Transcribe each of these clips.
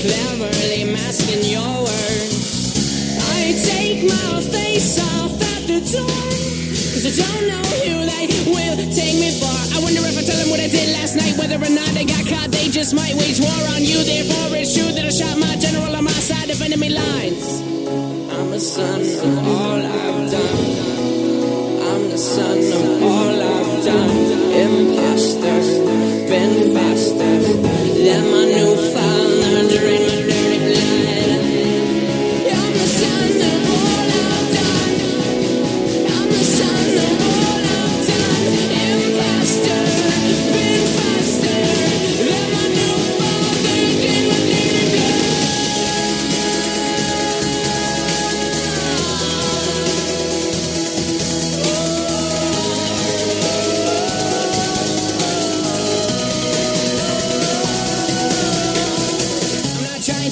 cleverly masking your words. I take my face off at the door, cause I don't know who they will take me for. I wonder if I tell them what I did last night, whether or not they got caught, they just might wage war on you. Therefore, it's true that I shot my general on my side, of enemy lines. I'm a son of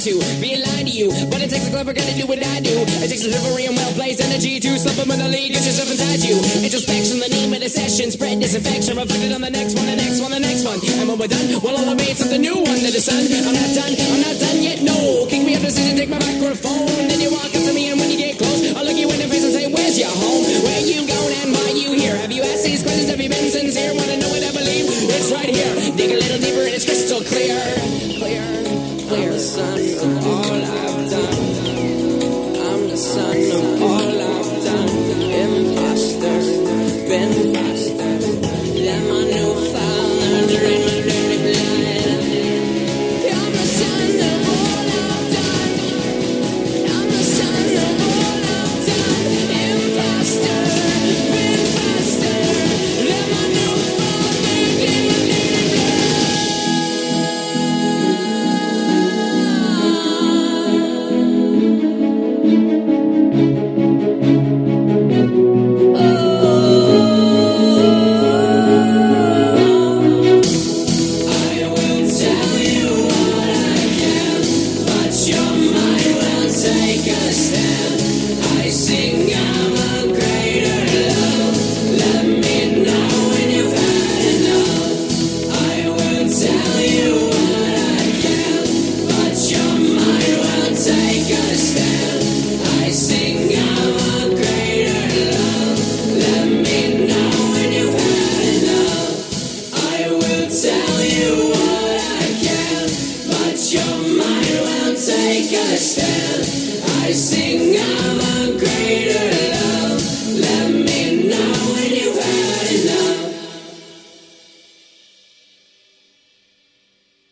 to be a lie to you, but it takes a clever guy to do what I do. It takes a delivery and well placed energy to supplementally get yourself inside you. Introspection, the name of the session, spread disinfection, reflected on the next one, the next one, the next one. And when we're done, we'll all made something new under the sun. I'm not done, I'm not done I'm the son of all I've done. I'm the son of all I've done. Imposter, been my own take a stand. I sing of a greater.